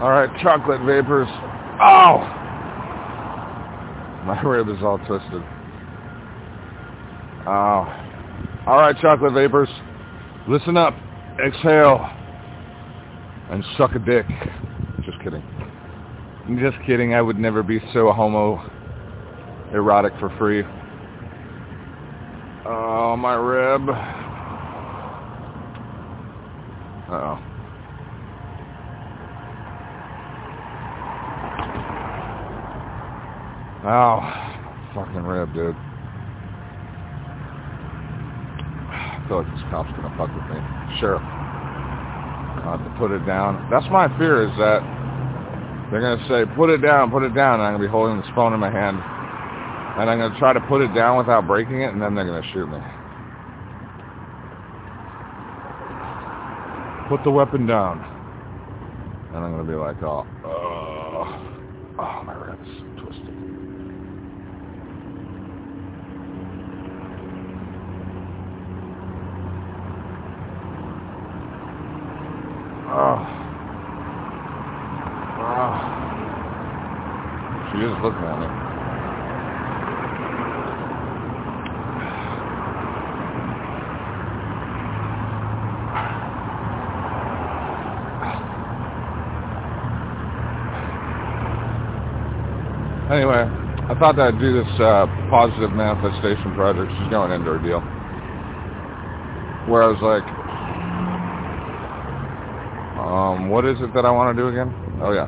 All right, chocolate vapors. Oh! My rib is all twisted. Oh. All right, chocolate vapors. Listen up. Exhale. And suck a dick. Just kidding. I'm Just kidding. I would never be so homo erotic for free. Oh, my rib. Uh-oh. Oh, fucking rib, dude. I feel like this cop's gonna fuck with me. Sheriff. I have to put it down. That's my fear is that they're gonna say, put it down, put it down, and I'm gonna be holding this phone in my hand. And I'm gonna try to put it down without breaking it, and then they're gonna shoot me. Put the weapon down. And I'm gonna be like, oh, uh, oh, my ribs. Oh. Oh. She is looking at me. Anyway, I thought that I'd do this uh, positive manifestation project. She's going into her deal. Where I was like, um, what is it that I want to do again? Oh, yeah.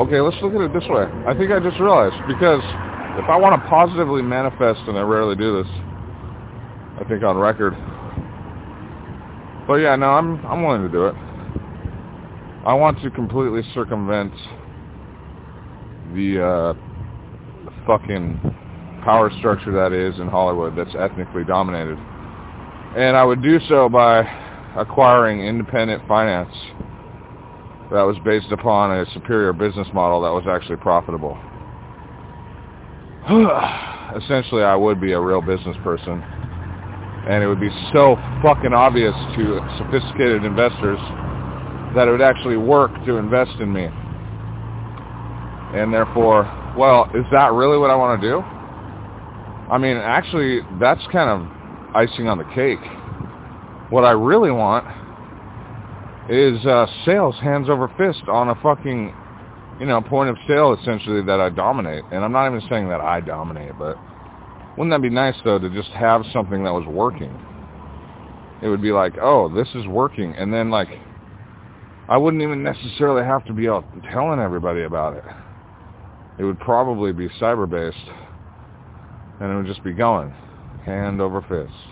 Okay, let's look at it this way. I think I just realized, because if I want to positively manifest, and I rarely do this, I think on record. But yeah, no, I'm I'm willing to do it. I want to completely circumvent the uh, fucking power structure that is in Hollywood that's ethnically dominated. And I would do so by acquiring independent finance that was based upon a superior business model that was actually profitable. Essentially, I would be a real business person. And it would be so fucking obvious to sophisticated investors that it would actually work to invest in me. And therefore, well, is that really what I want to do? I mean, actually, that's kind of icing on the cake what I really want is uh, sales hands over fist on a fucking, you know, point of sale essentially that I dominate. And I'm not even saying that I dominate, but wouldn't that be nice though to just have something that was working? It would be like, oh, this is working. And then like, I wouldn't even necessarily have to be out telling everybody about it. It would probably be cyber-based. And it would just be going, hand over fist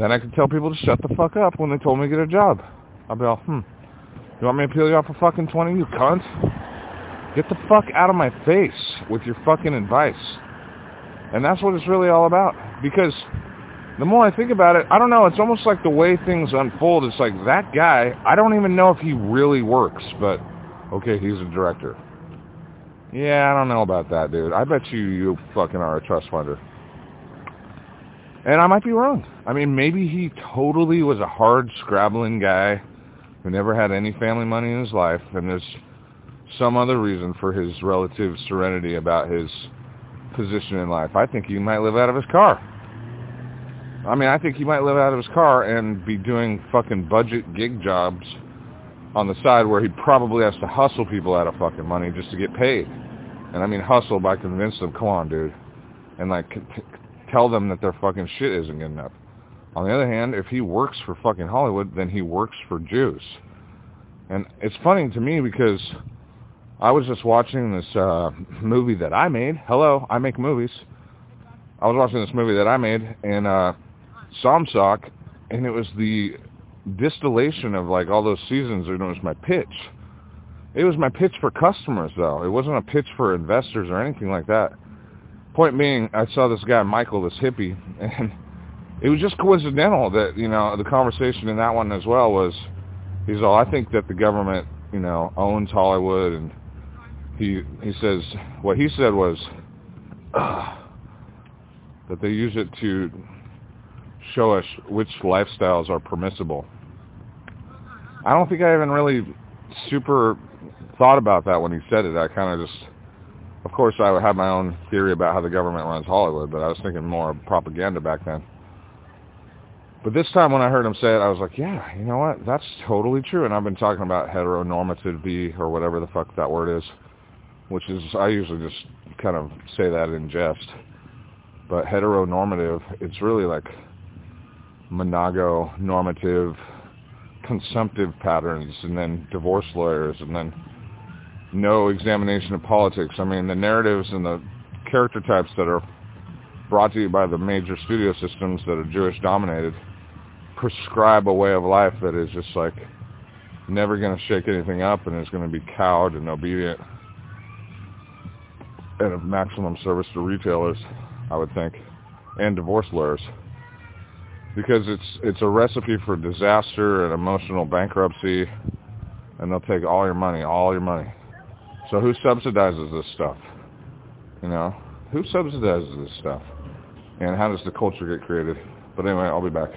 then I could tell people to shut the fuck up when they told me to get a job. I'd be all, hmm, you want me to peel you off for fucking 20, you cunt? Get the fuck out of my face with your fucking advice. And that's what it's really all about. Because the more I think about it, I don't know, it's almost like the way things unfold. It's like that guy, I don't even know if he really works, but okay, he's a director. Yeah, I don't know about that, dude. I bet you you fucking are a trust funder. And I might be wrong. I mean, maybe he totally was a hard scrabbling guy who never had any family money in his life, and there's some other reason for his relative serenity about his position in life. I think he might live out of his car. I mean, I think he might live out of his car and be doing fucking budget gig jobs on the side where he probably has to hustle people out of fucking money just to get paid. And I mean hustle by convincing them, come on, dude. And like tell them that their fucking shit isn't good enough. On the other hand, if he works for fucking Hollywood, then he works for Jews. And it's funny to me because I was just watching this uh, movie that I made. Hello, I make movies. I was watching this movie that I made in uh, Somsock, and it was the distillation of like all those seasons. It was my pitch. It was my pitch for customers, though. It wasn't a pitch for investors or anything like that. Point being, I saw this guy, Michael, this hippie, and it was just coincidental that, you know, the conversation in that one as well was, he's all, I think that the government, you know, owns Hollywood, and he he says, what he said was uh, that they use it to show us which lifestyles are permissible. I don't think I even really super thought about that when he said it. I kind of just, of course, I had my own theory about how the government runs Hollywood, but I was thinking more of propaganda back then. But this time when I heard him say it, I was like, yeah, you know what? That's totally true. And I've been talking about heteronormativity or whatever the fuck that word is, which is, I usually just kind of say that in jest. But heteronormative, it's really like monogo-normative consumptive patterns and then divorce lawyers and then no examination of politics. I mean, the narratives and the character types that are brought to you by the major studio systems that are Jewish dominated prescribe a way of life that is just like never going to shake anything up and is going to be cowed and obedient and of maximum service to retailers, I would think, and divorce lawyers because it's it's a recipe for disaster and emotional bankruptcy, and they'll take all your money, all your money. So who subsidizes this stuff? You know, who subsidizes this stuff? And how does the culture get created? But anyway, I'll be back.